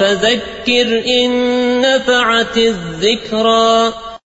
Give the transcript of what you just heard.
فذكر إن نفعت الذكرى.